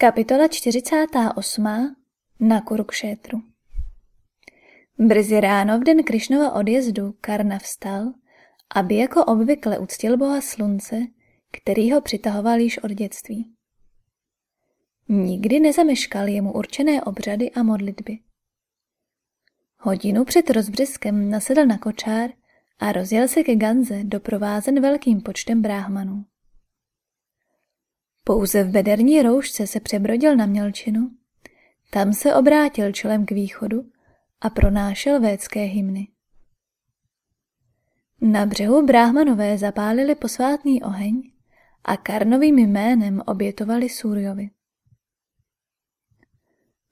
Kapitola 48. Na Kurukšétru Brzy ráno v den Krišnova odjezdu Karna vstal, aby jako obvykle uctil boha slunce, který ho přitahoval již od dětství. Nikdy nezameškal jemu určené obřady a modlitby. Hodinu před rozbřeskem nasedl na kočár a rozjel se ke Ganze doprovázen velkým počtem bráhmanů. Pouze v bederní roušce se přebrodil na mělčinu, tam se obrátil čelem k východu a pronášel védské hymny. Na břehu bráhmanové zapálili posvátný oheň a Karnovým jménem obětovali Surjovi.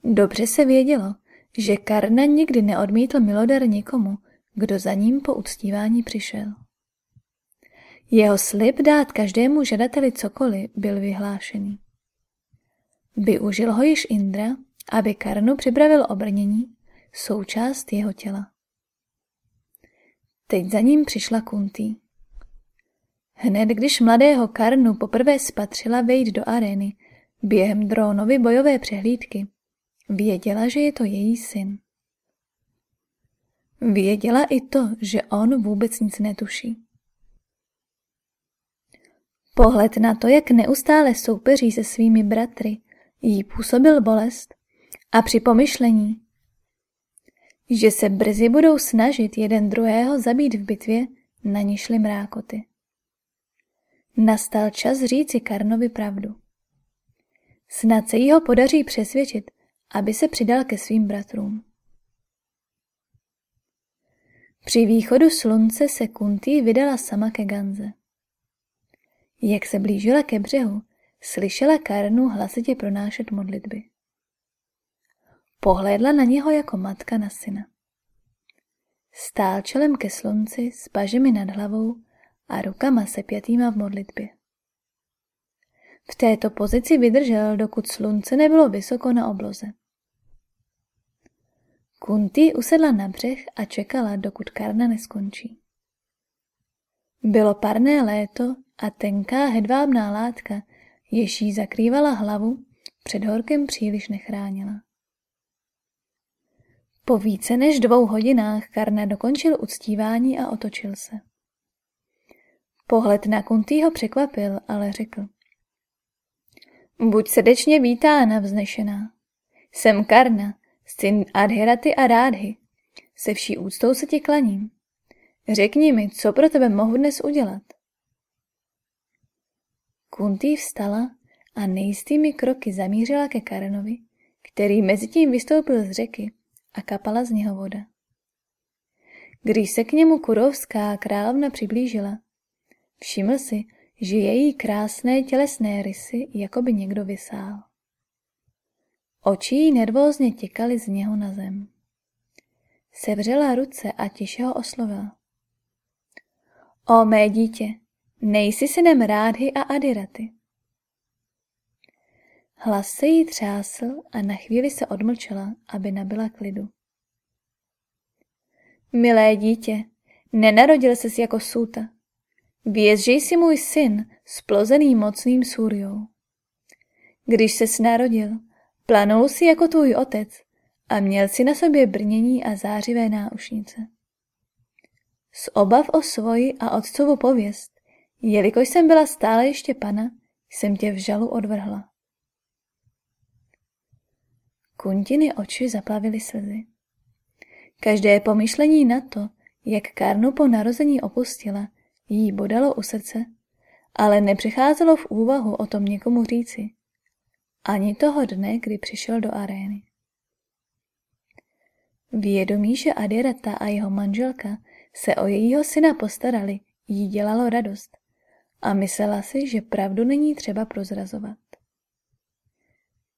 Dobře se vědělo, že Karna nikdy neodmítl milodar nikomu, kdo za ním po uctívání přišel. Jeho slib dát každému žadateli cokoliv byl vyhlášený. Využil ho již Indra, aby Karnu připravil obrnění, součást jeho těla. Teď za ním přišla Kuntý. Hned když mladého Karnu poprvé spatřila vejít do arény během drónovy bojové přehlídky, věděla, že je to její syn. Věděla i to, že on vůbec nic netuší. Pohled na to, jak neustále soupeří se svými bratry, jí působil bolest a při pomyšlení, že se brzy budou snažit jeden druhého zabít v bitvě, na ní šly mrákoty. Nastal čas říci Karnovi pravdu. Snad se jí ho podaří přesvědčit, aby se přidal ke svým bratrům. Při východu slunce se Kuntý vydala sama ke Ganze. Jak se blížila ke břehu, slyšela Karnu hlasitě pronášet modlitby. Pohlédla na něho jako matka na syna. Stál čelem ke slunci s pažemi nad hlavou a rukama se pětýma v modlitbě. V této pozici vydržel, dokud slunce nebylo vysoko na obloze. Kunti usedla na břeh a čekala, dokud Karna neskončí. Bylo parné léto a tenká hedvábná látka, jež jí zakrývala hlavu, před horkem příliš nechránila. Po více než dvou hodinách Karna dokončil uctívání a otočil se. Pohled na Kuntýho překvapil, ale řekl. Buď srdečně vítána, vznešená. Jsem Karna, syn Adhiraty a Rádhy. Se vší úctou se ti klaním. Řekni mi, co pro tebe mohu dnes udělat. Kuntý vstala a nejistými kroky zamířila ke Karenovi, který mezitím vystoupil z řeky a kapala z něho voda. Když se k němu kurovská královna přiblížila, všiml si, že její krásné tělesné rysy jako by někdo vysál. Oči jí nervózně těkaly z něho na zem. Sevřela ruce a tiše ho oslovila. O mé dítě, nejsi synem Rádhy a Adiraty. Hlas se jí třásl a na chvíli se odmlčela, aby nabila klidu. Milé dítě, nenarodil ses jako sůta. Věz, že jsi můj syn, splozený mocným Surjou. Když se narodil, planul si jako tvůj otec a měl si na sobě brnění a zářivé náušnice. Z obav o svoji a otcovu pověst, jelikož jsem byla stále ještě pana, jsem tě v žalu odvrhla. Kuntiny oči zaplavily slzy. Každé pomyšlení na to, jak Karnu po narození opustila, jí bodalo u srdce, ale nepřicházelo v úvahu o tom někomu říci. Ani toho dne, kdy přišel do arény. Vědomí, že Adirata a jeho manželka se o jejího syna postarali, jí dělalo radost a myslela si, že pravdu není třeba prozrazovat.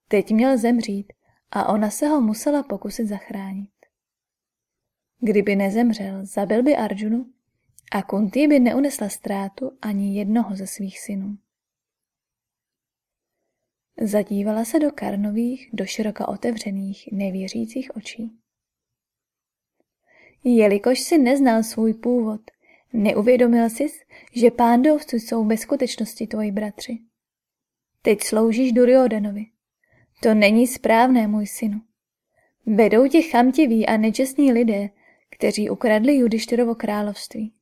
Teď měl zemřít a ona se ho musela pokusit zachránit. Kdyby nezemřel, zabil by Arjunu a Kunti by neunesla ztrátu ani jednoho ze svých synů. Zadívala se do Karnových, do široka otevřených, nevěřících očí. Jelikož si neznal svůj původ, neuvědomil jsi, že pándovci jsou ve skutečnosti tvoji bratři. Teď sloužíš Duryodanovi, To není správné, můj synu. Vedou tě chamtiví a nečestní lidé, kteří ukradli Judištyrovo království.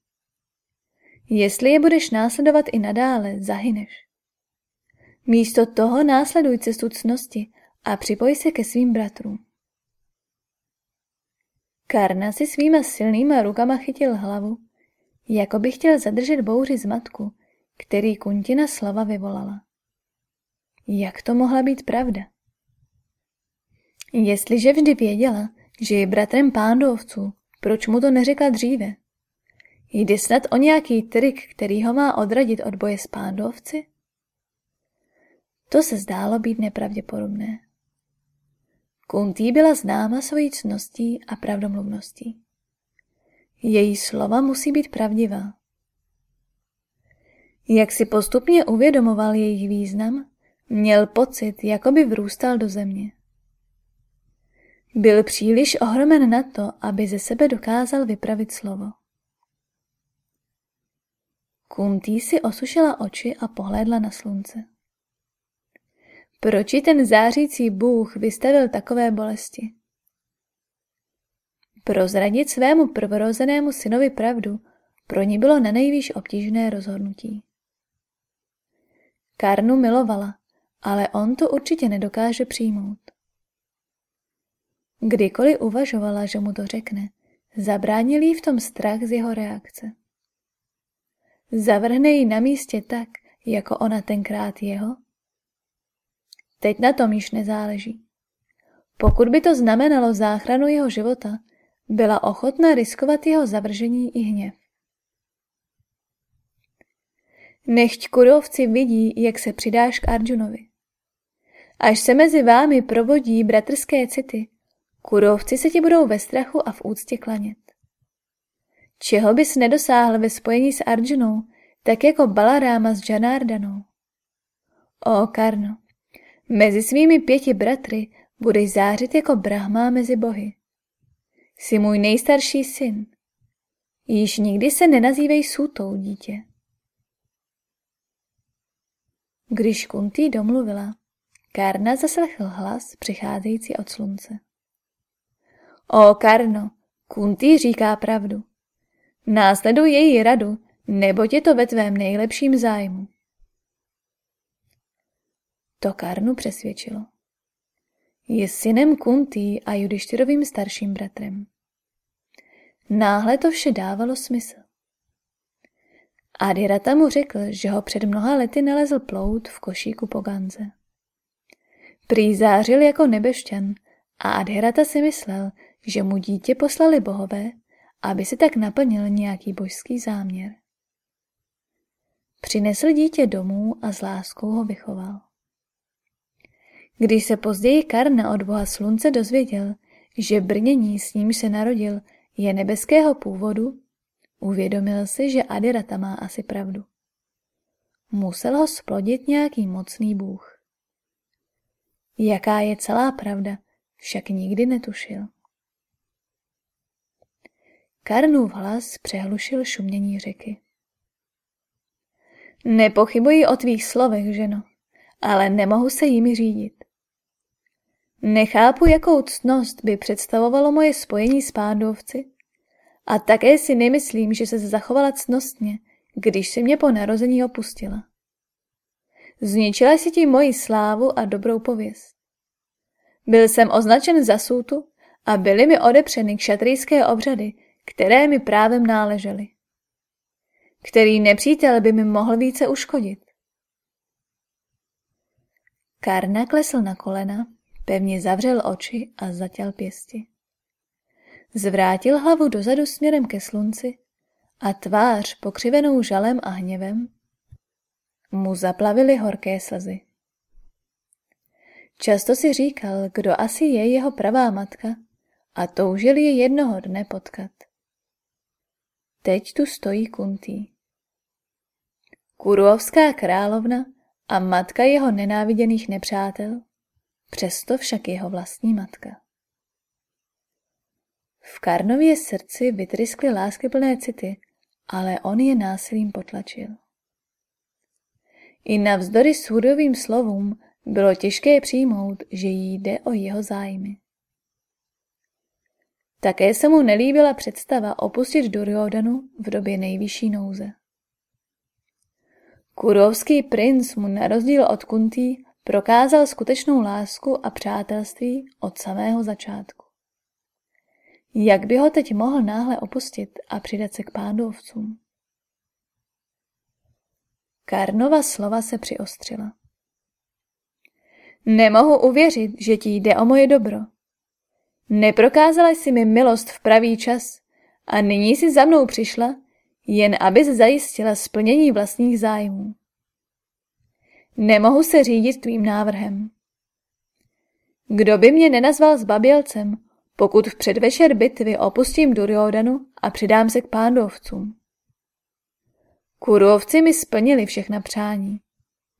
Jestli je budeš následovat i nadále, zahyneš. Místo toho následuj cestu cnosti a připoj se ke svým bratrům. Karna si svýma silnýma rukama chytil hlavu, jako by chtěl zadržet bouři z matku, který Kuntina slova vyvolala. Jak to mohla být pravda? Jestliže vždy věděla, že je bratrem pándovců, proč mu to neřekla dříve? Jde snad o nějaký trik, který ho má odradit od boje s pándovci? To se zdálo být nepravděpodobné. Kuntý byla známa svojí cností a pravdomluvností. Její slova musí být pravdivá. Jak si postupně uvědomoval jejich význam, měl pocit, jako by vrůstal do země. Byl příliš ohromen na to, aby ze sebe dokázal vypravit slovo. Kuntý si osušila oči a pohlédla na slunce. Proč ten zářící Bůh vystavil takové bolesti? Prozradit svému prvorozenému synovi pravdu pro ní bylo na nejvýš obtížné rozhodnutí. Karnu milovala, ale on to určitě nedokáže přijmout. Kdykoliv uvažovala, že mu to řekne, zabránil jí v tom strach z jeho reakce. Zavrhne ji na místě tak, jako ona tenkrát jeho? Teď na tom již nezáleží. Pokud by to znamenalo záchranu jeho života, byla ochotná riskovat jeho zavržení i hněv. Nechť kurovci vidí, jak se přidáš k Arjunovi. Až se mezi vámi probodí bratrské city, kurovci se ti budou ve strachu a v úctě klanět. Čeho bys nedosáhl ve spojení s Arjunou, tak jako Balaráma s Janardanou? O Karno, mezi svými pěti bratry budeš zářit jako Brahma mezi bohy. Jsi můj nejstarší syn. Již nikdy se nenazývej Sutou, dítě. Když Kuntý domluvila, Karna zaslechl hlas přicházející od slunce. O Karno, Kuntý říká pravdu. Následuj její radu, neboť je to ve tvém nejlepším zájmu. To Karnu přesvědčilo. Je synem Kuntý a Judištyrovým starším bratrem. Náhle to vše dávalo smysl. Adirata mu řekl, že ho před mnoha lety nalezl plout v košíku po ganze. Prý zářil jako nebešťan a Adhirata si myslel, že mu dítě poslali bohové, aby si tak naplnil nějaký božský záměr. Přinesl dítě domů a s láskou ho vychoval. Když se později Karna od boha slunce dozvěděl, že brnění, s ním se narodil, je nebeského původu, uvědomil si, že Adirata má asi pravdu. Musel ho splodit nějaký mocný bůh. Jaká je celá pravda, však nikdy netušil. Karnův hlas přehlušil šumění řeky. Nepochybuji o tvých slovech, ženo, ale nemohu se jimi řídit. Nechápu, jakou ctnost by představovalo moje spojení s pádovci a také si nemyslím, že se zachovala ctnostně, když si mě po narození opustila. Zničila si tím moji slávu a dobrou pověst. Byl jsem označen za sútu a byly mi odepřeny kšatrijské obřady, které mi právem náležely. Který nepřítel by mi mohl více uškodit? Karna klesl na kolena Pevně zavřel oči a zatěl pěsti. Zvrátil hlavu dozadu směrem ke slunci a tvář pokřivenou žalem a hněvem mu zaplavily horké slzy. Často si říkal, kdo asi je jeho pravá matka a toužil je jednoho dne potkat. Teď tu stojí Kuntý. Kuruovská královna a matka jeho nenáviděných nepřátel přesto však jeho vlastní matka. V Karnově srdci vytryskly láskyplné city, ale on je násilím potlačil. I navzdory sudovým slovům bylo těžké přijmout, že jí jde o jeho zájmy. Také se mu nelíbila představa opustit Duryodanu v době nejvyšší nouze. Kurovský princ mu na rozdíl od Kuntý prokázal skutečnou lásku a přátelství od samého začátku. Jak by ho teď mohl náhle opustit a přidat se k pándovcům? Karnova slova se přiostřila. Nemohu uvěřit, že ti jde o moje dobro. Neprokázala jsi mi milost v pravý čas a nyní si za mnou přišla, jen aby zajistila splnění vlastních zájmů. Nemohu se řídit tvým návrhem. Kdo by mě nenazval zbabělcem, pokud v předvečer bitvy opustím Duryodanu a přidám se k pándovcům? Kurovci mi splnili všechna přání.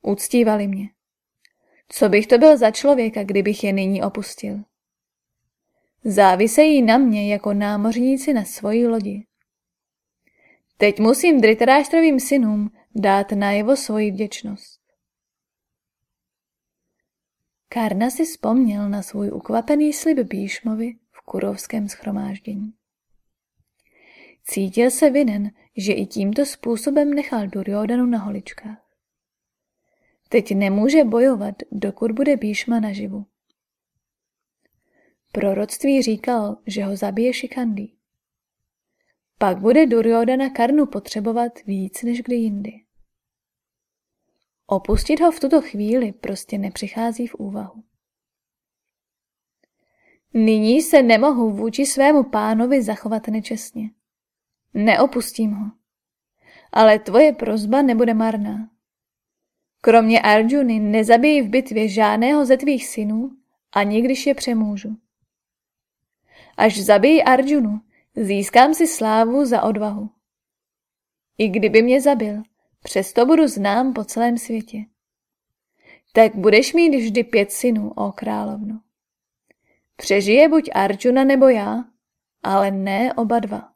Uctívali mě. Co bych to byl za člověka, kdybych je nyní opustil? Závisejí na mě jako námořníci na svoji lodi. Teď musím Dritaráštrovým synům dát najevo svoji vděčnost. Karna si vzpomněl na svůj ukvapený slib Bíšmovi v kurovském schromáždění. Cítil se vinen, že i tímto způsobem nechal Duryodanu na holičkách. Teď nemůže bojovat, dokud bude Bíšma naživu. Proroctví říkal, že ho zabije Šikandý. Pak bude Duryodana Karnu potřebovat víc než kdy jindy. Opustit ho v tuto chvíli prostě nepřichází v úvahu. Nyní se nemohu vůči svému pánovi zachovat nečestně. Neopustím ho. Ale tvoje prozba nebude marná. Kromě Arjuny nezabijí v bitvě žádného ze tvých synů, ani když je přemůžu. Až zabijí Arjunu, získám si slávu za odvahu. I kdyby mě zabil, přesto budu znám po celém světě. Tak budeš mít vždy pět synů, o královno. Přežije buď Arjuna nebo já, ale ne oba dva.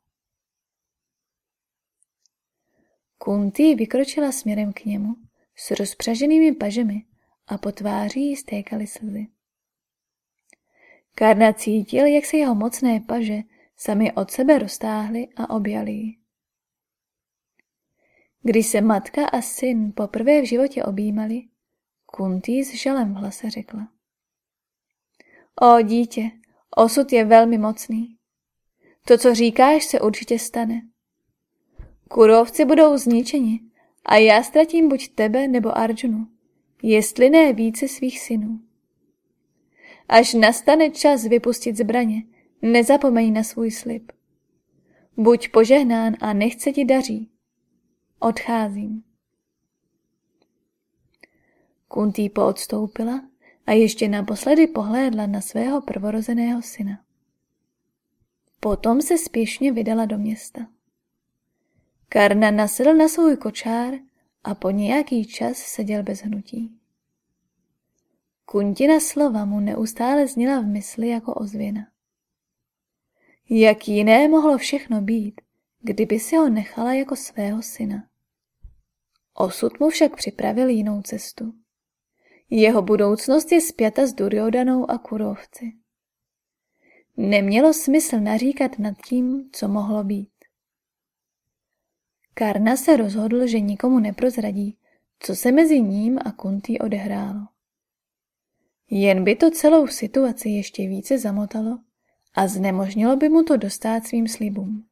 Kunti vykročila směrem k němu s rozpřaženými pažemi a po tváří jí stékaly slzy. Karna cítil, jak se jeho mocné paže sami od sebe roztáhly a objali ji. Když se matka a syn poprvé v životě objímali, Kuntý s žalem v hlase řekla. O dítě, osud je velmi mocný. To, co říkáš, se určitě stane. Kurovci budou zničeni a já ztratím buď tebe nebo Arjunu, jestli ne více svých synů. Až nastane čas vypustit zbraně, nezapomeň na svůj slib. Buď požehnán a nechce ti daří. Odcházím. Kuntý poodstoupila a ještě naposledy pohlédla na svého prvorozeného syna. Potom se spěšně vydala do města. Karna nasedl na svůj kočár a po nějaký čas seděl bez hnutí. Kuntina slova mu neustále zněla v mysli jako ozvěna. Jak jiné mohlo všechno být, kdyby si ho nechala jako svého syna. Osud mu však připravil jinou cestu. Jeho budoucnost je spjata s Duryodanou a kurovci. Nemělo smysl naříkat nad tím, co mohlo být. Karna se rozhodl, že nikomu neprozradí, co se mezi ním a Kuntý odehrálo. Jen by to celou situaci ještě více zamotalo a znemožnilo by mu to dostat svým slibům.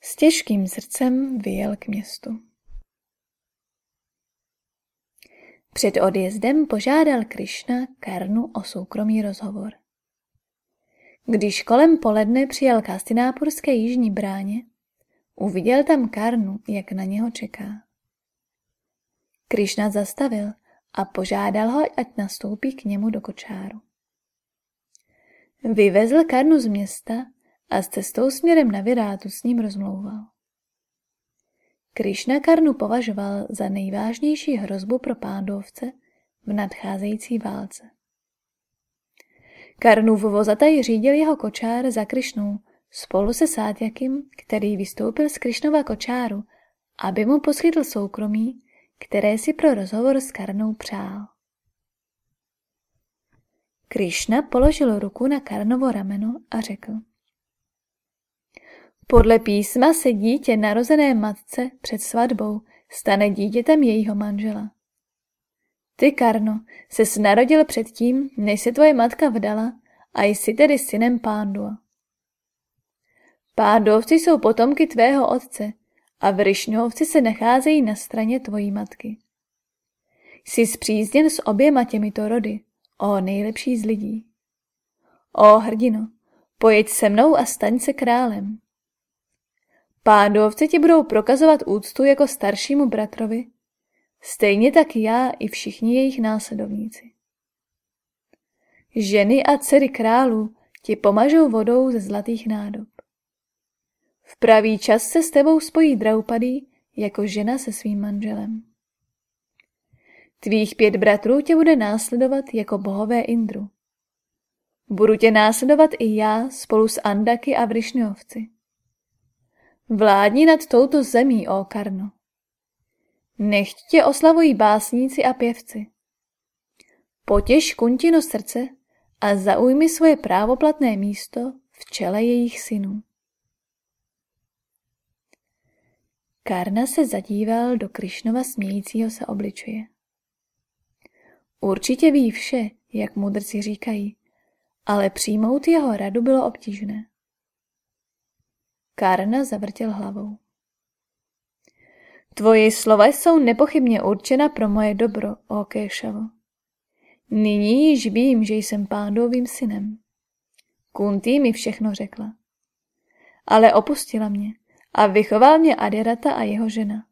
S těžkým srdcem vyjel k městu. Před odjezdem požádal Krišna Karnu o soukromý rozhovor. Když kolem poledne přijel k Astinápurské jižní bráně, uviděl tam Karnu, jak na něho čeká. Krišna zastavil a požádal ho, ať nastoupí k němu do kočáru. Vyvezl Karnu z města a s cestou směrem na Virátu s ním rozmlouval. Krišna Karnu považoval za nejvážnější hrozbu pro pándovce v nadcházející válce. Karnův vozataj řídil jeho kočár za Krišnou spolu se Sátjakým, který vystoupil z Krišnova kočáru, aby mu poskytl soukromí, které si pro rozhovor s Karnou přál. Krišna položil ruku na Karnovo rameno a řekl. Podle písma se dítě narozené matce před svatbou stane dítětem jejího manžela. Ty, Karno, se narodil předtím, než se tvoje matka vdala a jsi tedy synem Pándua. Pándovci jsou potomky tvého otce a Vrišňovci se nacházejí na straně tvojí matky. Jsi zpřízněn s oběma těmito rody, o nejlepší z lidí. O hrdino, pojď se mnou a staň se králem. Pádovci ti budou prokazovat úctu jako staršímu bratrovi, stejně tak já i všichni jejich následovníci. Ženy a dcery králů ti pomažou vodou ze zlatých nádob. V pravý čas se s tebou spojí Draupadý jako žena se svým manželem. Tvých pět bratrů tě bude následovat jako bohové Indru. Budu tě následovat i já spolu s Andaky a Vrišňovci. Vládni nad touto zemí, ó Karno. Nechť tě oslavují básníci a pěvci. Potěž Kuntino srdce a zaujmi svoje právoplatné místo v čele jejich synů. Karna se zadíval do Krišnova smějícího se obličeje. Určitě ví vše, jak mudrci říkají, ale přijmout jeho radu bylo obtížné. Karna zavrtěl hlavou. Tvoje slova jsou nepochybně určena pro moje dobro, o Kéšavo. Nyní již vím, že jsem pádovým synem. Kuntý mi všechno řekla. Ale opustila mě a vychoval mě Adirata a jeho žena.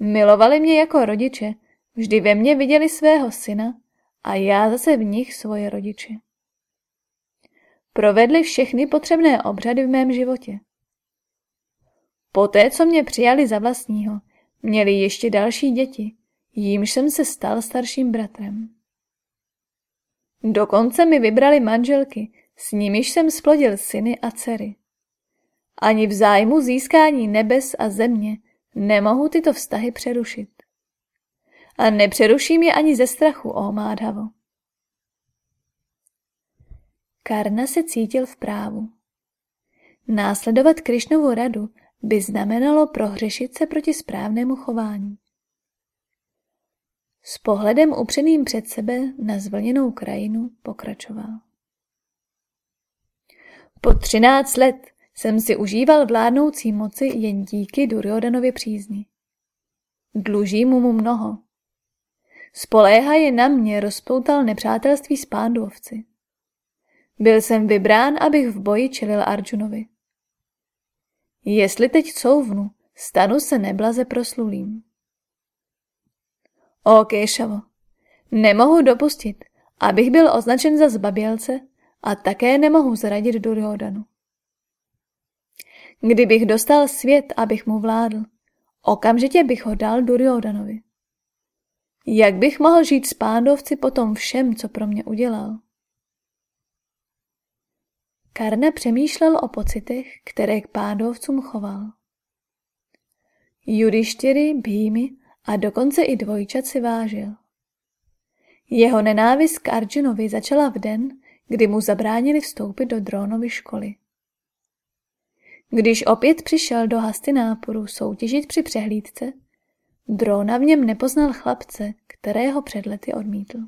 Milovali mě jako rodiče, vždy ve mně viděli svého syna a já zase v nich svoje rodiče. Provedli všechny potřebné obřady v mém životě. Poté, co mě přijali za vlastního, měli ještě další děti, jímž jsem se stal starším bratrem. Dokonce mi vybrali manželky, s nimiž jsem splodil syny a dcery. Ani v zájmu získání nebes a země nemohu tyto vztahy přerušit. A nepřeruším je ani ze strachu, o Mádhavo. Karna se cítil v právu. Následovat Krišnovu radu by znamenalo prohřešit se proti správnému chování. S pohledem upřeným před sebe na zvlněnou krajinu pokračoval. Po třináct let jsem si užíval vládnoucí moci jen díky Duryodanově přízni. Dluží mu mu mnoho. Spoléhá je na mě rozpoutal nepřátelství s pándovci. Byl jsem vybrán, abych v boji čelil Arjunovi. Jestli teď couvnu, stanu se neblaze proslulým. O Kéšavo, nemohu dopustit, abych byl označen za zbabělce a také nemohu zradit Duryodanu. Kdybych dostal svět, abych mu vládl, okamžitě bych ho dal Duryodanovi. Jak bych mohl žít s pándovci po tom všem, co pro mě udělal? Karna přemýšlel o pocitech, které k pádovcům choval. Judištěry, Bhými a dokonce i dvojčat si vážil. Jeho nenávist k Arjunovi začala v den, kdy mu zabránili vstoupit do drónovy školy. Když opět přišel do náporu soutěžit při přehlídce, Drona v něm nepoznal chlapce, kterého před lety odmítl.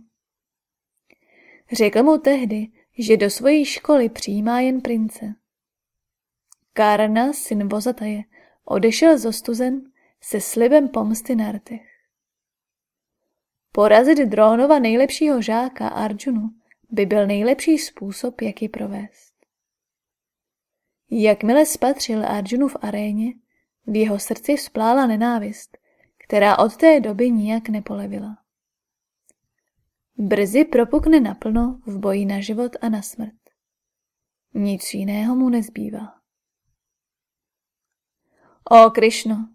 Řekl mu tehdy, že do svojí školy přijímá jen prince. Karna, syn Vozataje, odešel z ostuzen se slibem pomsty na rtech. Porazit Drónova nejlepšího žáka Arjunu by byl nejlepší způsob, jak ji provést. Jakmile spatřil Arjunu v aréně, v jeho srdci vzplála nenávist, která od té doby nijak nepolevila. Brzy propukne naplno v boji na život a na smrt. Nic jiného mu nezbývá. O Krišno,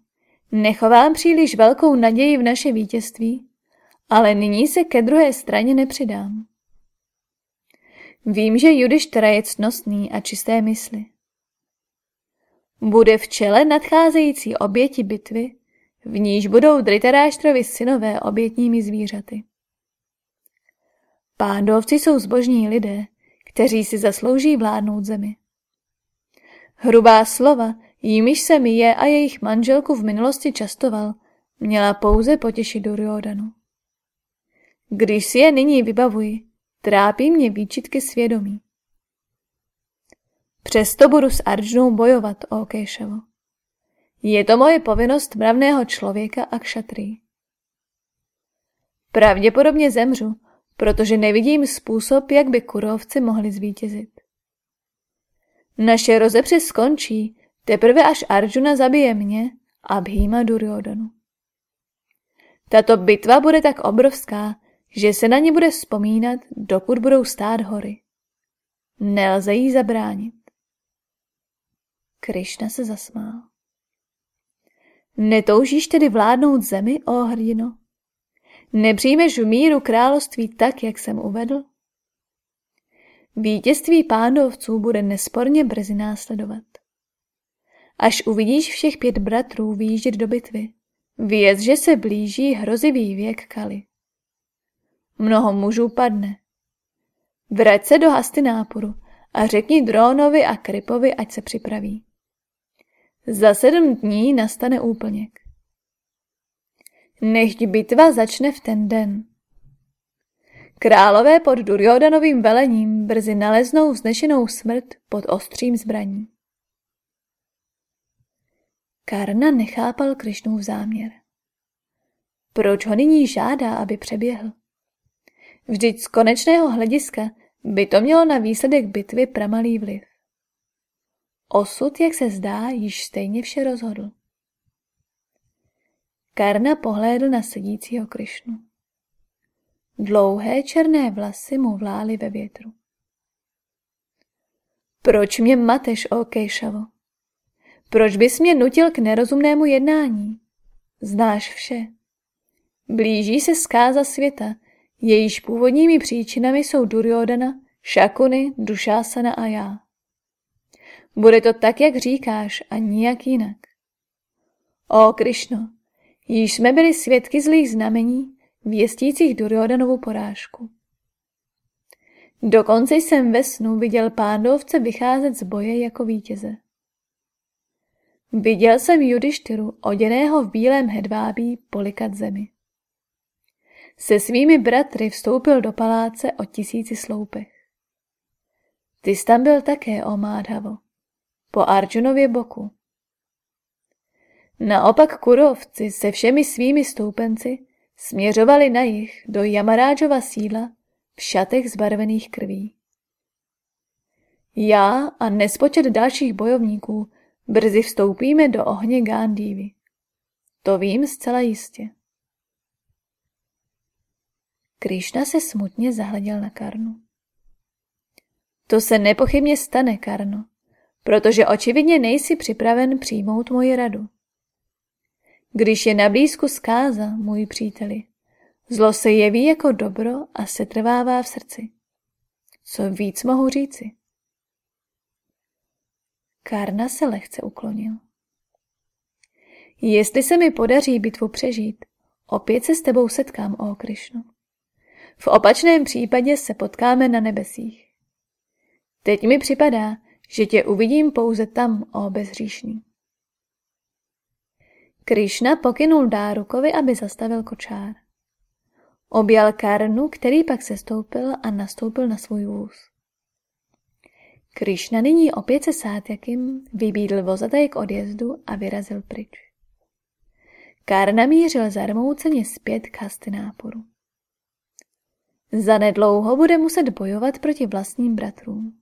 nechovám příliš velkou naději v naše vítězství, ale nyní se ke druhé straně nepřidám. Vím, že Judištera je cnostný a čisté mysli. Bude v čele nadcházející oběti bitvy, v níž budou Dritaráštrovi synové obětními zvířaty. Pándovci jsou zbožní lidé, kteří si zaslouží vládnout zemi. Hrubá slova, jimiž se mi je a jejich manželku v minulosti častoval, měla pouze potěšit Duryodanu. Když si je nyní vybavuji, trápí mě výčitky svědomí. Přesto budu s Arjunou bojovat, o Kejšavo. Je to moje povinnost mravného člověka a kšatrý. Pravděpodobně zemřu, protože nevidím způsob, jak by kurovci mohli zvítězit. Naše rozepře skončí, teprve až Arjuna zabije mě a Bhima Duryodanu. Tato bitva bude tak obrovská, že se na ně bude vzpomínat, dokud budou stát hory. Nelze jí zabránit. Krišna se zasmál. Netoužíš tedy vládnout zemi, o hrdino? Nepřijmeš v míru království tak, jak jsem uvedl? Vítězství pándovců bude nesporně brzy následovat. Až uvidíš všech pět bratrů výjíždět do bitvy, věz, že se blíží hrozivý věk Kali. Mnoho mužů padne. Vrať se do náporu a řekni Drónovi a Kripovi, ať se připraví. Za sedm dní nastane úplněk. Nechť bitva začne v ten den. Králové pod Duryodanovým velením brzy naleznou vznešenou smrt pod ostřím zbraní. Karna nechápal Krišnův záměr. Proč ho nyní žádá, aby přeběhl? Vždyť z konečného hlediska by to mělo na výsledek bitvy pramalý vliv. Osud, jak se zdá, již stejně vše rozhodl. Karna pohlédl na sedícího Krišnu. Dlouhé černé vlasy mu vlály ve větru. Proč mě mateš, o Kejšavo? Proč bys mě nutil k nerozumnému jednání? Znáš vše. Blíží se zkáza světa, jejíž původními příčinami jsou Duryodana, Šakuny, Dušásana a já. Bude to tak, jak říkáš, a nijak jinak. O Krišno, již jsme byli svědky zlých znamení, věstících Duryodanovu porážku. Dokonce jsem ve snu viděl pándovce vycházet z boje jako vítěze. Viděl jsem Judištyru, oděného v bílém hedvábí, polikat zemi. Se svými bratry vstoupil do paláce o tisíci sloupech. Ty jsi tam byl také, o Mádhavo, po Arjunově boku. Naopak kurovci se všemi svými stoupenci směřovali na jich do Jamarážova sídla v šatech zbarvených krví. Já a nespočet dalších bojovníků brzy vstoupíme do ohně Gándívy. To vím zcela jistě. Krišna se smutně zahleděl na Karnu. To se nepochybně stane, Karno, protože očividně nejsi připraven přijmout moji radu. Když je na blízku zkáza, můj příteli, zlo se jeví jako dobro a se trvává v srdci. Co víc mohu říci? Karna se lehce uklonil. Jestli se mi podaří bitvu přežít, opět se s tebou setkám, o Krišnu. V opačném případě se potkáme na nebesích. Teď mi připadá, že tě uvidím pouze tam, o bezříšný. Krišna pokynul Dárukovi, aby zastavil kočár. Objal Karnu, který pak se stoupil a nastoupil na svůj vůz. Krišna nyní opět se Sátyakim vybídl vozataj k odjezdu a vyrazil pryč. Karna mířil zarmouceně zpět k Hastináporu. Zanedlouho bude muset bojovat proti vlastním bratrům.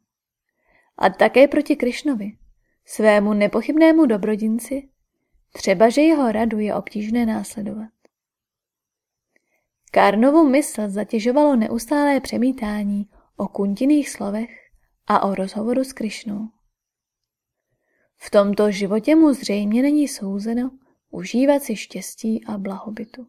A také proti Krišnovi, svému nepochybnému dobrodinci, třeba že jeho radu je obtížné následovat. Karnovu mysl zatěžovalo neustálé přemítání o kuntiných slovech a o rozhovoru s Krišnou. V tomto životě mu zřejmě není souzeno užívat si štěstí a blahobytu.